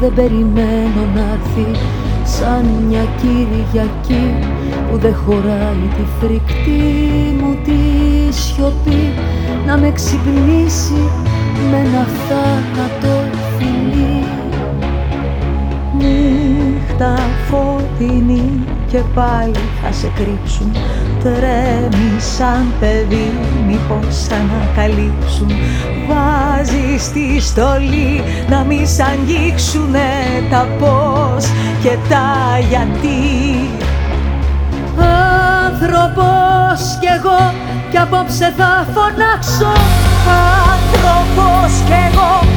δεν περιμένω να έρθει σαν μια Κυριακή που δεν χωράει τη φρικτή μου τη σιωπή. Να με ξυπνήσει με ένα θάνατο φιλί. Νύχτα φωτεινή και πάλι θα σε κρύψουν Τρέμει σαν παιδί μήπως ανακαλύψουν. Βάζεις τη στολή να μη σ' αγγίξουνε τα πώς και τα γιατί. Άνθρωπος κι εγώ κι απόψε θα φωνάξω. Άνθρωπος κι εγώ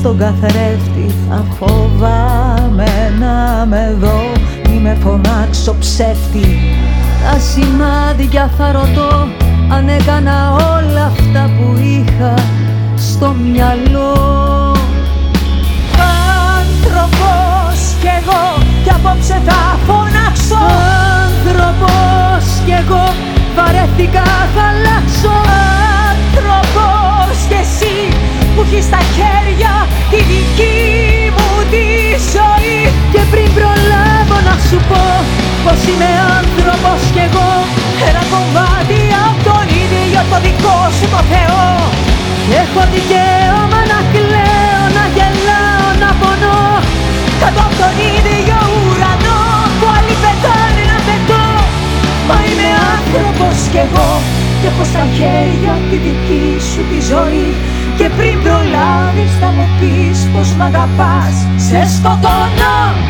στον καθρέφτη θα φοβάμαι να με δω. Ή με φωνάξω ψεύτη. Τα σημάδια θα ρωτώ αν έκανα όλα αυτά που είχα στο μυαλό. Άνθρωπος κι εγώ κι απόψε θα φωνάξω. Άνθρωπος κι εγώ βαρέθηκα θα αλλάξω πως είμαι άνθρωπος κι εγώ; Ένα κομμάτι από τον ίδιο το δικό σου το Θεό. Και έχω δικαίωμα να κλαίω, να γελάω, να πονώ. Κάτω από τον ίδιο ουρανό που άλλοι πετάνε να πετώ Μα είμαι άνθρωπος κι εγώ και έχω στα χέρια τη δική σου τη ζωή. Και πριν προλάβεις θα μου πεις πως μ' αγαπάς. Σε σκοτώνω